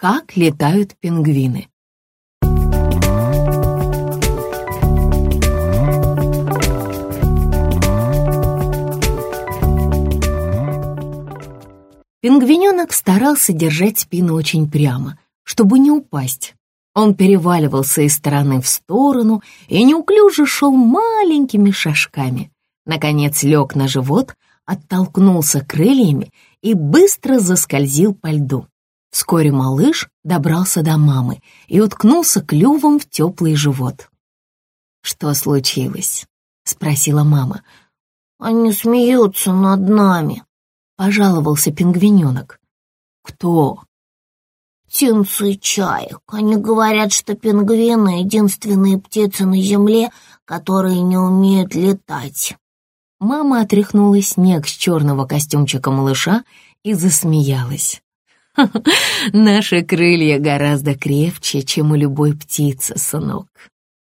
Как летают пингвины. Пингвиненок старался держать спину очень прямо, чтобы не упасть. Он переваливался из стороны в сторону и неуклюже шел маленькими шажками. Наконец лег на живот, оттолкнулся крыльями и быстро заскользил по льду. Вскоре малыш добрался до мамы и уткнулся клювом в теплый живот. «Что случилось?» — спросила мама. «Они смеются над нами», — пожаловался пингвиненок. «Кто?» «Птенцы чаек. Они говорят, что пингвины — единственные птицы на земле, которые не умеют летать». Мама отряхнула снег с черного костюмчика малыша и засмеялась. «Наши крылья гораздо крепче, чем у любой птицы, сынок.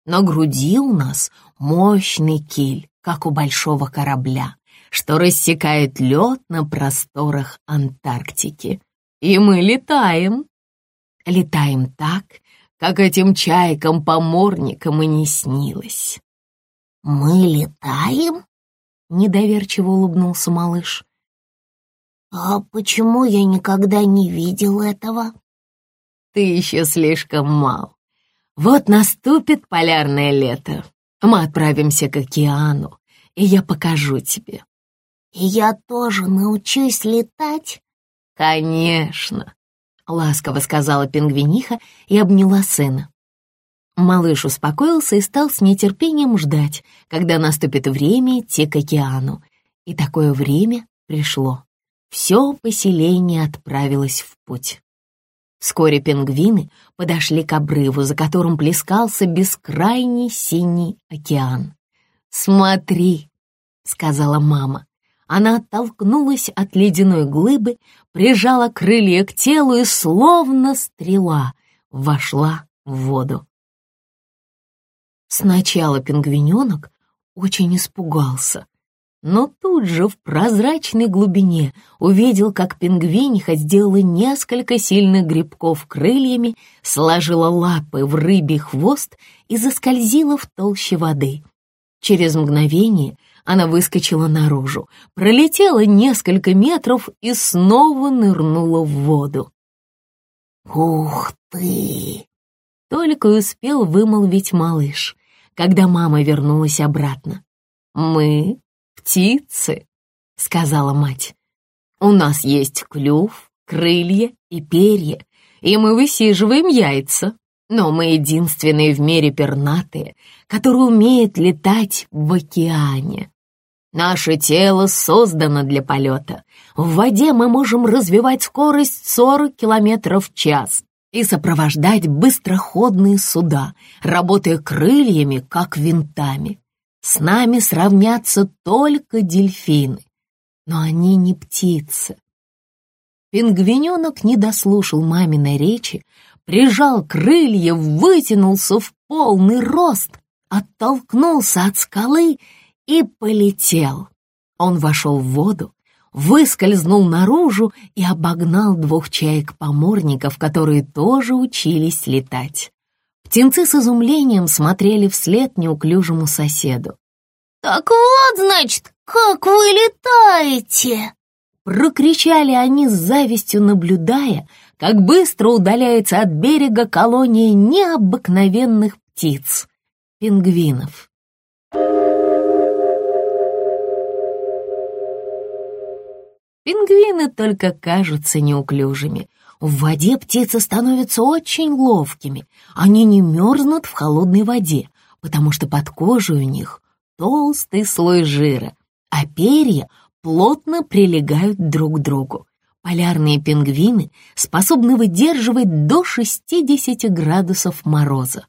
На груди у нас мощный киль, как у большого корабля, что рассекает лед на просторах Антарктики. И мы летаем. Летаем так, как этим чайкам-поморникам и не снилось». «Мы летаем?» — недоверчиво улыбнулся малыш. «А почему я никогда не видел этого?» «Ты еще слишком мал. Вот наступит полярное лето. Мы отправимся к океану, и я покажу тебе». «И я тоже научусь летать?» «Конечно», — ласково сказала пингвиниха и обняла сына. Малыш успокоился и стал с нетерпением ждать, когда наступит время идти к океану. И такое время пришло. Все поселение отправилось в путь. Вскоре пингвины подошли к обрыву, за которым плескался бескрайний синий океан. «Смотри», — сказала мама. Она оттолкнулась от ледяной глыбы, прижала крылья к телу и, словно стрела, вошла в воду. Сначала пингвиненок очень испугался, но тут же в прозрачной глубине увидел, как пингвиниха сделала несколько сильных грибков крыльями, сложила лапы в рыбий хвост и заскользила в толще воды. Через мгновение она выскочила наружу, пролетела несколько метров и снова нырнула в воду. «Ух ты!» — только успел вымолвить малыш когда мама вернулась обратно. «Мы птицы», — сказала мать. «У нас есть клюв, крылья и перья, и мы высиживаем яйца, но мы единственные в мире пернатые, которые умеют летать в океане. Наше тело создано для полета. В воде мы можем развивать скорость 40 километров в час, и сопровождать быстроходные суда, работая крыльями, как винтами. С нами сравнятся только дельфины, но они не птицы. Пингвиненок не дослушал маминой речи, прижал крылья, вытянулся в полный рост, оттолкнулся от скалы и полетел. Он вошел в воду, выскользнул наружу и обогнал двух чаек-поморников, которые тоже учились летать. Птенцы с изумлением смотрели вслед неуклюжему соседу. «Так вот, значит, как вы летаете!» Прокричали они с завистью, наблюдая, как быстро удаляется от берега колония необыкновенных птиц — пингвинов. Пингвины только кажутся неуклюжими. В воде птицы становятся очень ловкими. Они не мерзнут в холодной воде, потому что под кожей у них толстый слой жира, а перья плотно прилегают друг к другу. Полярные пингвины способны выдерживать до 60 градусов мороза.